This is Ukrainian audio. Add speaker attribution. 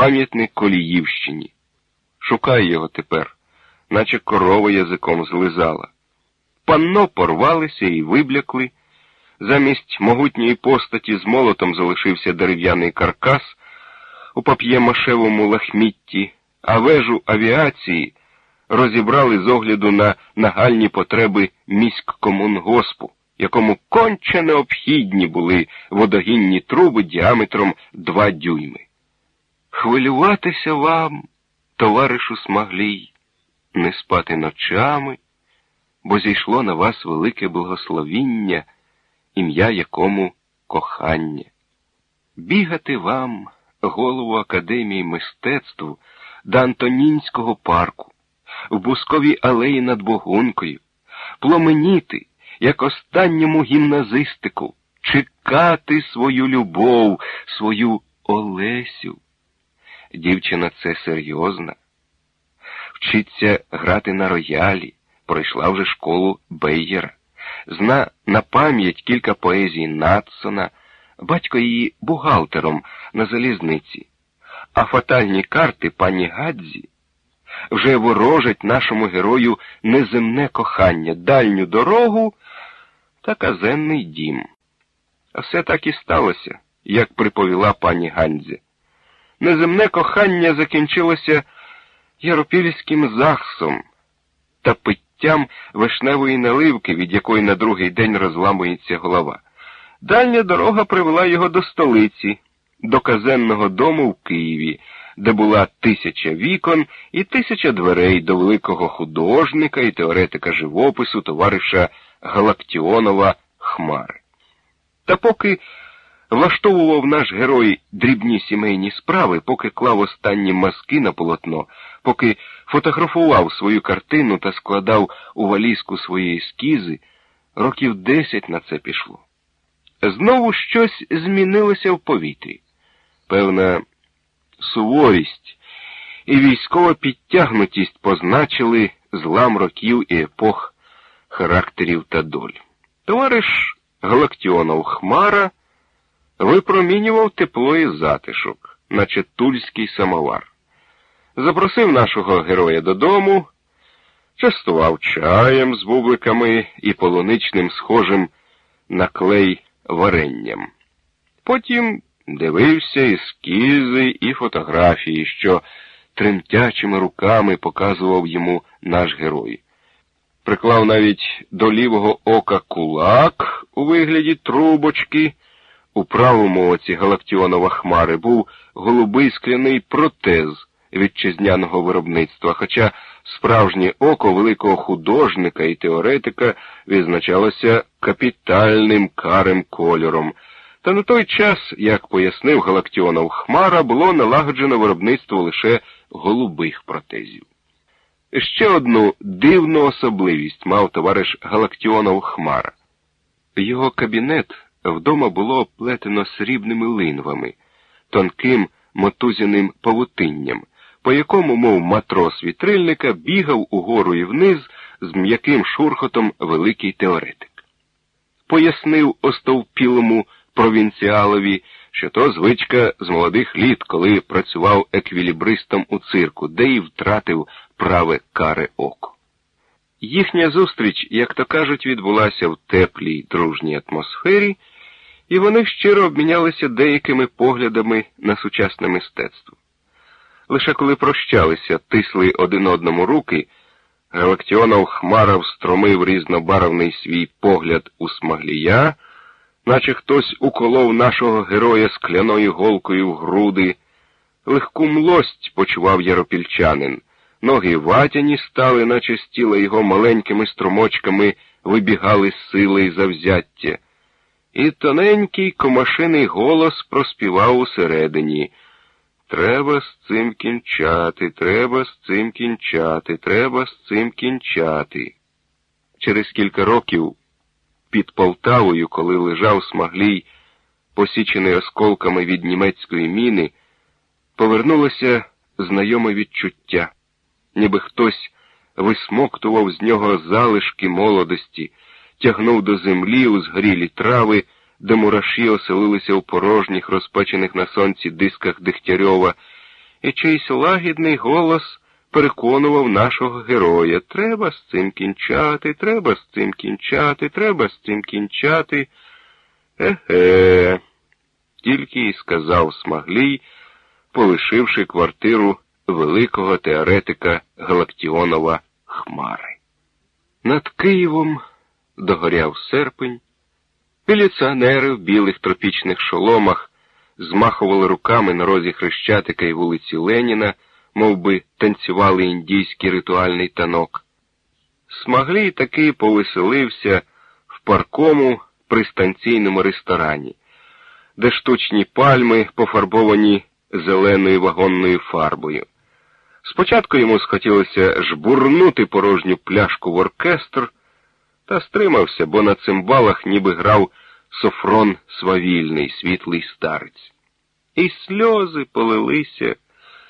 Speaker 1: пам'ятник Коліївщині. Шукай його тепер, наче корова язиком злизала. Панно порвалися і виблякли. Замість могутньої постаті з молотом залишився дерев'яний каркас у пап'ємашевому лахмітті, а вежу авіації розібрали з огляду на нагальні потреби міськкомунгоспу, якому конче необхідні були водогінні труби діаметром два дюйми. Хвилюватися вам, товаришу Смаглій, не спати ночами, бо зійшло на вас велике благословіння, ім'я якому кохання. Бігати вам, голову Академії мистецтв до Антонінського парку, в бусковій алеї над Богункою, пломеніти, як останньому гімназистику, чекати свою любов, свою Олесю. Дівчина це серйозна. Вчиться грати на роялі, пройшла вже школу Бейєра, зна на пам'ять кілька поезій Натсона, батько її бухгалтером на залізниці, а фатальні карти пані Гадзі вже ворожать нашому герою неземне кохання, дальню дорогу та казенний дім. Все так і сталося, як приповіла пані Ганзі. Неземне кохання закінчилося яропільським захсом та питтям вишневої наливки, від якої на другий день розламується голова. Дальня дорога привела його до столиці, до казенного дому в Києві, де була тисяча вікон і тисяча дверей до великого художника і теоретика живопису товариша Галактіонова Хмари. Та поки влаштовував наш герой дрібні сімейні справи, поки клав останні мазки на полотно, поки фотографував свою картину та складав у валізку свої ескізи, років десять на це пішло. Знову щось змінилося в повітрі. Певна суворість і військова підтягнутість позначили злам років і епох характерів та доль. Товариш Галактіонов Хмара випромінював тепло і затишок, наче тульський самовар. Запросив нашого героя додому, частував чаєм з бубликами і полуничним схожим на клей варенням. Потім дивився ескізи і фотографії, що тремтячими руками показував йому наш герой. Приклав навіть до лівого ока кулак у вигляді трубочки. У правому оці Галактіонова Хмари був голубий скляний протез вітчизняного виробництва, хоча справжнє око великого художника і теоретика відзначалося капітальним карим кольором. Та на той час, як пояснив Галактіонов Хмара, було налагоджено виробництво лише голубих протезів. Ще одну дивну особливість мав товариш Галактіонов Хмара. Його кабінет вдома було оплетено срібними линвами, тонким мотузяним павутинням, по якому, мов матрос вітрильника, бігав угору і вниз з м'яким шурхотом великий теоретик. Пояснив остовпілому провінціалові, що то звичка з молодих літ, коли працював еквілібристом у цирку, де й втратив праве каре око. Їхня зустріч, як то кажуть, відбулася в теплій дружній атмосфері, і вони щиро обмінялися деякими поглядами на сучасне мистецтво. Лише коли прощалися, тисли один одному руки, Галактіонов Хмара встромив різнобарвний свій погляд у смаглія, наче хтось уколов нашого героя скляною голкою в груди. Легку млость почував яропільчанин. Ноги ватяні стали, наче з тіла його маленькими струмочками вибігали сили і завзяття. І тоненький комашиний голос проспівав усередині. Треба з цим кінчати, треба з цим кінчати, треба з цим кінчати. Через кілька років під Полтавою, коли лежав смаглій, посічений осколками від німецької міни, повернулося знайоме відчуття, ніби хтось висмоктував з нього залишки молодості, тягнув до землі у згрілі трави, де мураші оселилися у порожніх, розпечених на сонці дисках Дегтярьова, і чийсь лагідний голос переконував нашого героя треба з цим кінчати, треба з цим кінчати, треба з цим кінчати. Еге, тільки й сказав Смаглій, полишивши квартиру великого теоретика Галактіонова Хмари. Над Києвом догоряв серпень, міліціонери в білих тропічних шоломах змахували руками на розі Хрещатика і вулиці Леніна, мов би танцювали індійський ритуальний танок. Смаглій таки повеселився в паркому пристанційному ресторані, де штучні пальми пофарбовані зеленою вагонною фарбою. Спочатку йому схотілося жбурнути порожню пляшку в оркестр, та стримався, бо на цимбалах ніби грав софрон свавільний, світлий старець. І сльози полилися